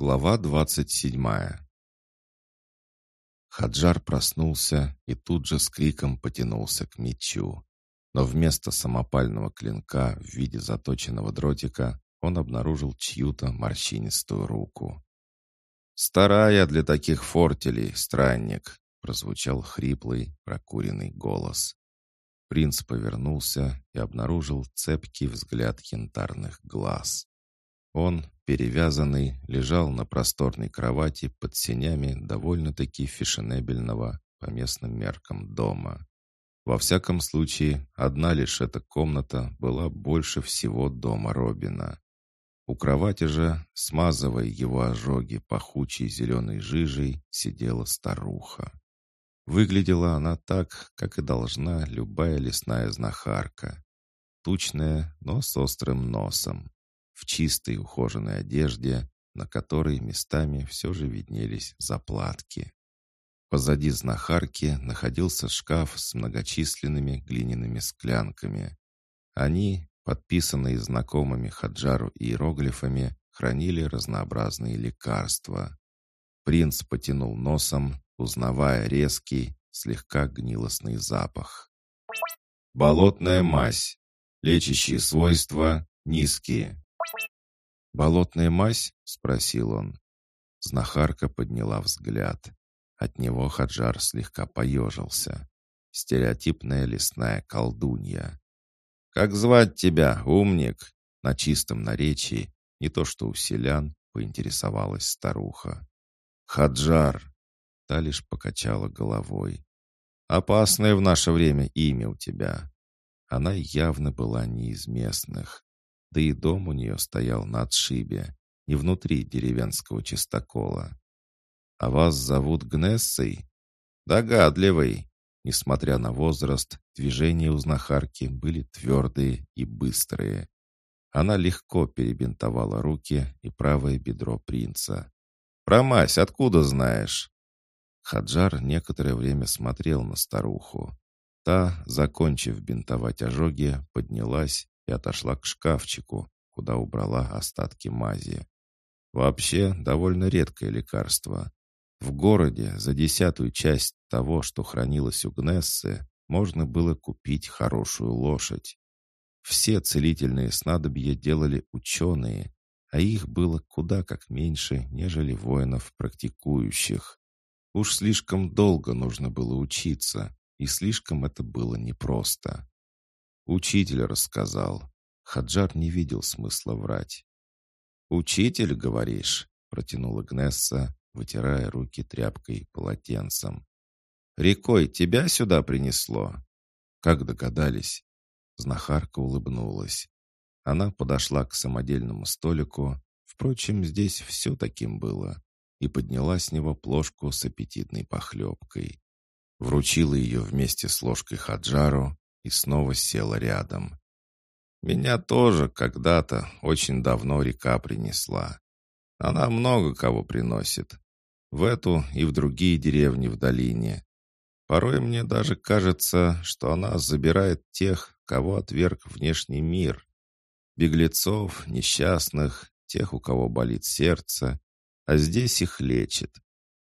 Глава двадцать седьмая Хаджар проснулся и тут же с криком потянулся к мечу. Но вместо самопального клинка в виде заточенного дротика он обнаружил чью-то морщинистую руку. «Старая для таких фортелей, странник!» — прозвучал хриплый, прокуренный голос. Принц повернулся и обнаружил цепкий взгляд янтарных глаз. Он, перевязанный, лежал на просторной кровати под сенями довольно-таки фешенебельного по местным меркам дома. Во всяком случае, одна лишь эта комната была больше всего дома Робина. У кровати же, смазывая его ожоги пахучей зеленой жижей, сидела старуха. Выглядела она так, как и должна любая лесная знахарка. Тучная, но с острым носом. В чистой ухоженной одежде, на которой местами все же виднелись заплатки. Позади знахарки находился шкаф с многочисленными глиняными склянками. Они, подписанные знакомыми Хаджару иероглифами, хранили разнообразные лекарства. Принц потянул носом, узнавая резкий, слегка гнилостный запах. Болотная мазь. Лечащие свойства низкие. «Болотная мазь?» — спросил он. Знахарка подняла взгляд. От него Хаджар слегка поежился. Стереотипная лесная колдунья. «Как звать тебя, умник?» На чистом наречии, не то что у селян, поинтересовалась старуха. «Хаджар!» Та лишь покачала головой. «Опасное в наше время имя у тебя». Она явно была не из местных. Да и дом у нее стоял на отшибе, не внутри деревенского чистокола. «А вас зовут Гнессой?» «Догадливый». Несмотря на возраст, движения у знахарки были твердые и быстрые. Она легко перебинтовала руки и правое бедро принца. «Про мазь откуда знаешь?» Хаджар некоторое время смотрел на старуху. Та, закончив бинтовать ожоги, поднялась и отошла к шкафчику, куда убрала остатки мази. Вообще, довольно редкое лекарство. В городе за десятую часть того, что хранилось у Гнессы, можно было купить хорошую лошадь. Все целительные снадобья делали ученые, а их было куда как меньше, нежели воинов практикующих. Уж слишком долго нужно было учиться, и слишком это было непросто. Учитель рассказал. Хаджар не видел смысла врать. «Учитель, говоришь?» — протянула Гнесса, вытирая руки тряпкой полотенцем. «Рекой тебя сюда принесло?» «Как догадались?» Знахарка улыбнулась. Она подошла к самодельному столику, впрочем, здесь все таким было, и подняла с него плошку с аппетитной похлебкой. Вручила ее вместе с ложкой Хаджару и снова села рядом. «Меня тоже когда-то очень давно река принесла. Она много кого приносит. В эту и в другие деревни в долине. Порой мне даже кажется, что она забирает тех, кого отверг внешний мир. Беглецов, несчастных, тех, у кого болит сердце, а здесь их лечит.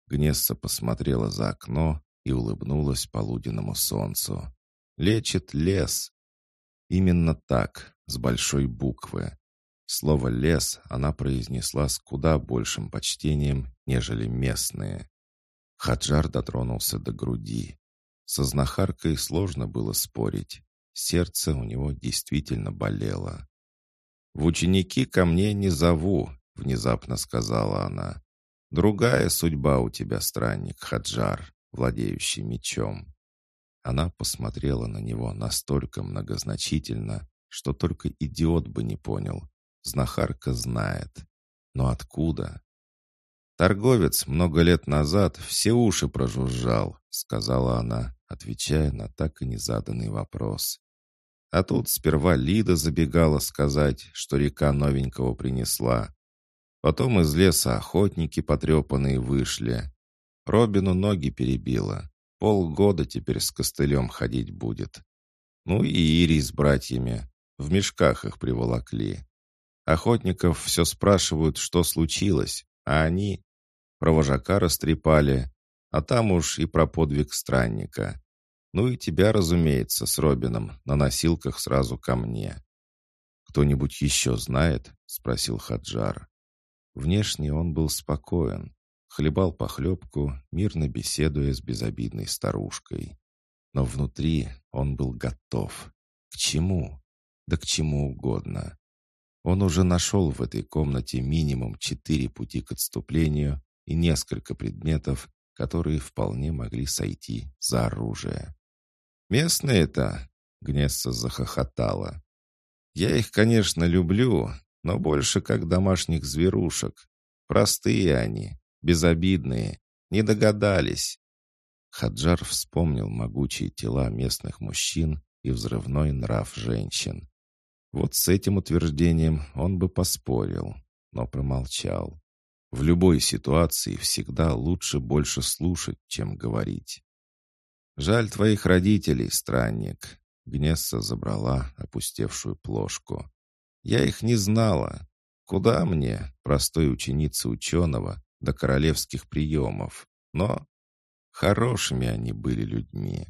Гнесса посмотрела за окно и улыбнулась полуденному солнцу. «Лечит лес». Именно так, с большой буквы. Слово «лес» она произнесла с куда большим почтением, нежели местные. Хаджар дотронулся до груди. Со знахаркой сложно было спорить. Сердце у него действительно болело. «В ученики ко мне не зову», — внезапно сказала она. «Другая судьба у тебя, странник Хаджар, владеющий мечом». Она посмотрела на него настолько многозначительно, что только идиот бы не понял. Знахарка знает. Но откуда? «Торговец много лет назад все уши прожужжал», — сказала она, отвечая на так и незаданный вопрос. А тут сперва Лида забегала сказать, что река новенького принесла. Потом из леса охотники потрепанные вышли. Робину ноги перебило. Полгода теперь с костылем ходить будет. Ну и Ирий с братьями. В мешках их приволокли. Охотников все спрашивают, что случилось, а они про вожака растрепали, а там уж и про подвиг странника. Ну и тебя, разумеется, с Робином на носилках сразу ко мне. «Кто-нибудь еще знает?» — спросил Хаджар. Внешне он был спокоен, хлебал похлебку, мирно беседуя с безобидной старушкой. Но внутри он был готов. К чему? Да к чему угодно. Он уже нашел в этой комнате минимум четыре пути к отступлению и несколько предметов, которые вполне могли сойти за оружие. «Местные-то?» — Гнесса захохотала. «Я их, конечно, люблю, но больше как домашних зверушек. Простые они, безобидные, не догадались». Хаджар вспомнил могучие тела местных мужчин и взрывной нрав женщин. Вот с этим утверждением он бы поспорил, но промолчал. В любой ситуации всегда лучше больше слушать, чем говорить. «Жаль твоих родителей, странник», — Гнесса забрала опустевшую плошку. «Я их не знала. Куда мне, простой ученице ученого, до королевских приемов? Но хорошими они были людьми.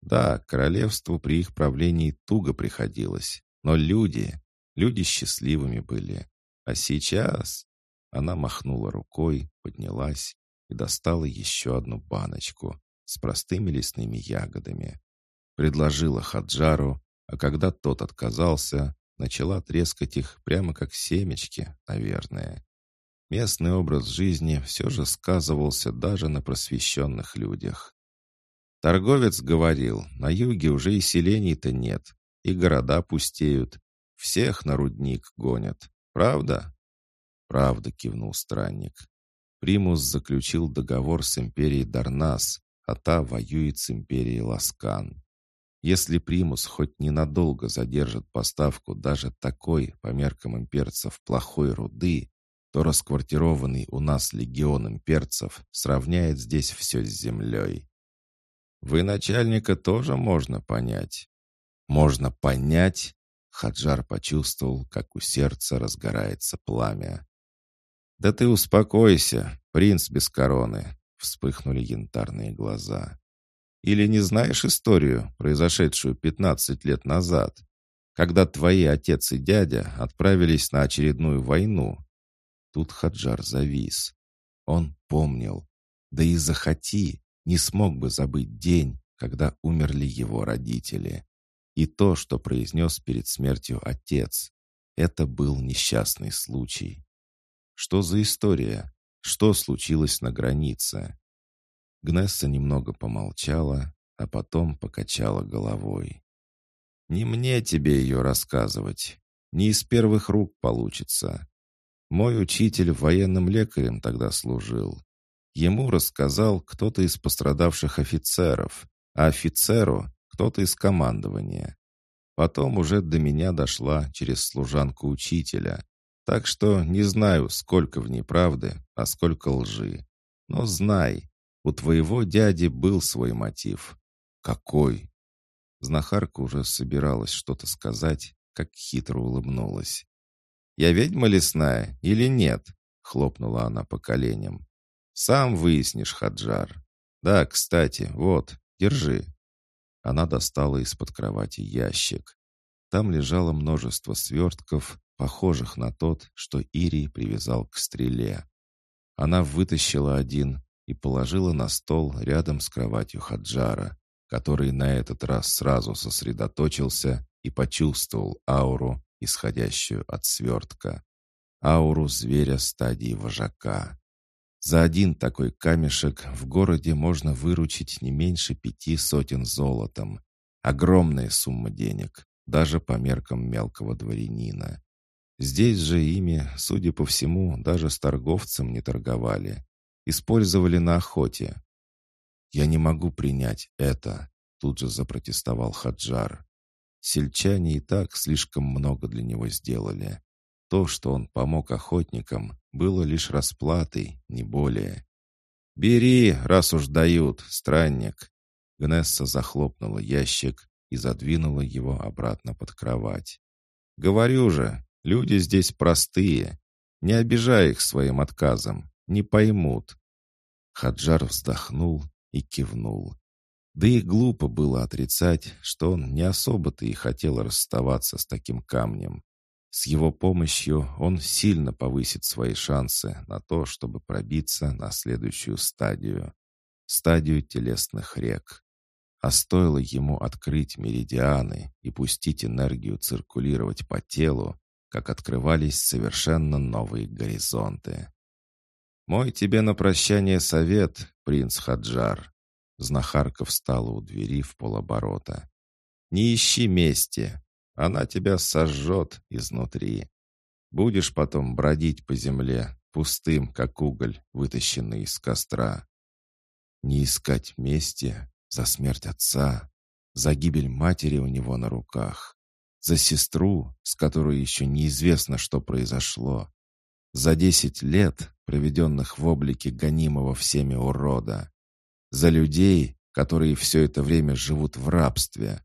Да, королевству при их правлении туго приходилось, но люди, люди счастливыми были. А сейчас она махнула рукой, поднялась и достала еще одну баночку с простыми лесными ягодами. Предложила Хаджару, а когда тот отказался, начала трескать их прямо как семечки, наверное. Местный образ жизни все же сказывался даже на просвещенных людях. Торговец говорил, на юге уже и селений-то нет, и города пустеют, всех на рудник гонят. Правда? «Правда», — кивнул странник. «Примус заключил договор с империей Дарнас, а та воюет с империей Ласкан. Если Примус хоть ненадолго задержит поставку даже такой, по меркам имперцев, плохой руды, то расквартированный у нас легион имперцев сравняет здесь все с землей. Вы начальника тоже можно понять. Можно понять? Хаджар почувствовал, как у сердца разгорается пламя. «Да ты успокойся, принц без короны», — вспыхнули янтарные глаза. «Или не знаешь историю, произошедшую пятнадцать лет назад, когда твои отец и дядя отправились на очередную войну?» Тут Хаджар завис. Он помнил. Да и захоти, не смог бы забыть день, когда умерли его родители. И то, что произнес перед смертью отец. Это был несчастный случай. Что за история? Что случилось на границе? Гнесса немного помолчала, а потом покачала головой. «Не мне тебе ее рассказывать. Не из первых рук получится. Мой учитель военным лекарем тогда служил. Ему рассказал кто-то из пострадавших офицеров, а офицеру — кто-то из командования. Потом уже до меня дошла через служанку учителя, так что не знаю, сколько в ней правды, а сколько лжи. Но знай, у твоего дяди был свой мотив. Какой? Знахарка уже собиралась что-то сказать, как хитро улыбнулась. «Я ведьма лесная или нет?» — хлопнула она по коленям. «Сам выяснишь, Хаджар. Да, кстати, вот, держи». Она достала из-под кровати ящик. Там лежало множество свертков, похожих на тот, что Ирий привязал к стреле. Она вытащила один и положила на стол рядом с кроватью Хаджара, который на этот раз сразу сосредоточился и почувствовал ауру, исходящую от свертка. Ауру зверя стадии вожака. За один такой камешек в городе можно выручить не меньше пяти сотен золотом. Огромная сумма денег, даже по меркам мелкого дворянина. Здесь же ими, судя по всему, даже с торговцем не торговали. Использовали на охоте. «Я не могу принять это», — тут же запротестовал Хаджар. Сельчане и так слишком много для него сделали. То, что он помог охотникам, было лишь расплатой, не более. «Бери, раз уж дают, странник!» Гнесса захлопнула ящик и задвинула его обратно под кровать. «Говорю же, Люди здесь простые. Не обижай их своим отказом, не поймут». Хаджар вздохнул и кивнул. Да и глупо было отрицать, что он не особо-то и хотел расставаться с таким камнем. С его помощью он сильно повысит свои шансы на то, чтобы пробиться на следующую стадию. Стадию телесных рек. А стоило ему открыть меридианы и пустить энергию циркулировать по телу, как открывались совершенно новые горизонты. «Мой тебе на прощание совет, принц Хаджар». Знахарка встала у двери в полоборота. «Не ищи мести, она тебя сожжет изнутри. Будешь потом бродить по земле, пустым, как уголь, вытащенный из костра. Не искать мести за смерть отца, за гибель матери у него на руках, за сестру, с которой еще неизвестно, что произошло, за десять лет, проведенных в облике гонимого всеми урода, за людей, которые все это время живут в рабстве,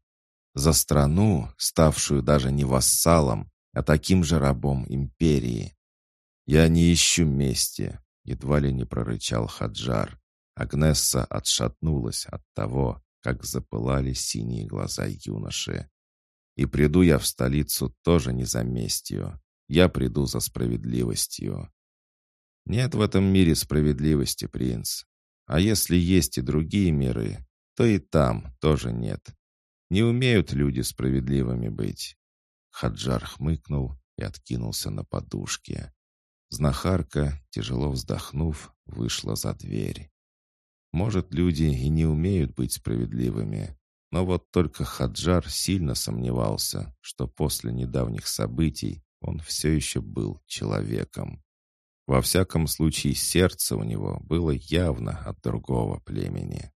за страну, ставшую даже не вассалом, а таким же рабом империи. «Я не ищу мести», — едва ли не прорычал Хаджар. Агнесса отшатнулась от того, как запылали синие глаза юноши. «И приду я в столицу тоже не за местью. Я приду за справедливостью». «Нет в этом мире справедливости, принц. А если есть и другие миры, то и там тоже нет. Не умеют люди справедливыми быть». Хаджар хмыкнул и откинулся на подушке. Знахарка, тяжело вздохнув, вышла за дверь. Может, люди и не умеют быть справедливыми, но вот только Хаджар сильно сомневался, что после недавних событий он все еще был человеком. Во всяком случае, сердце у него было явно от другого племени.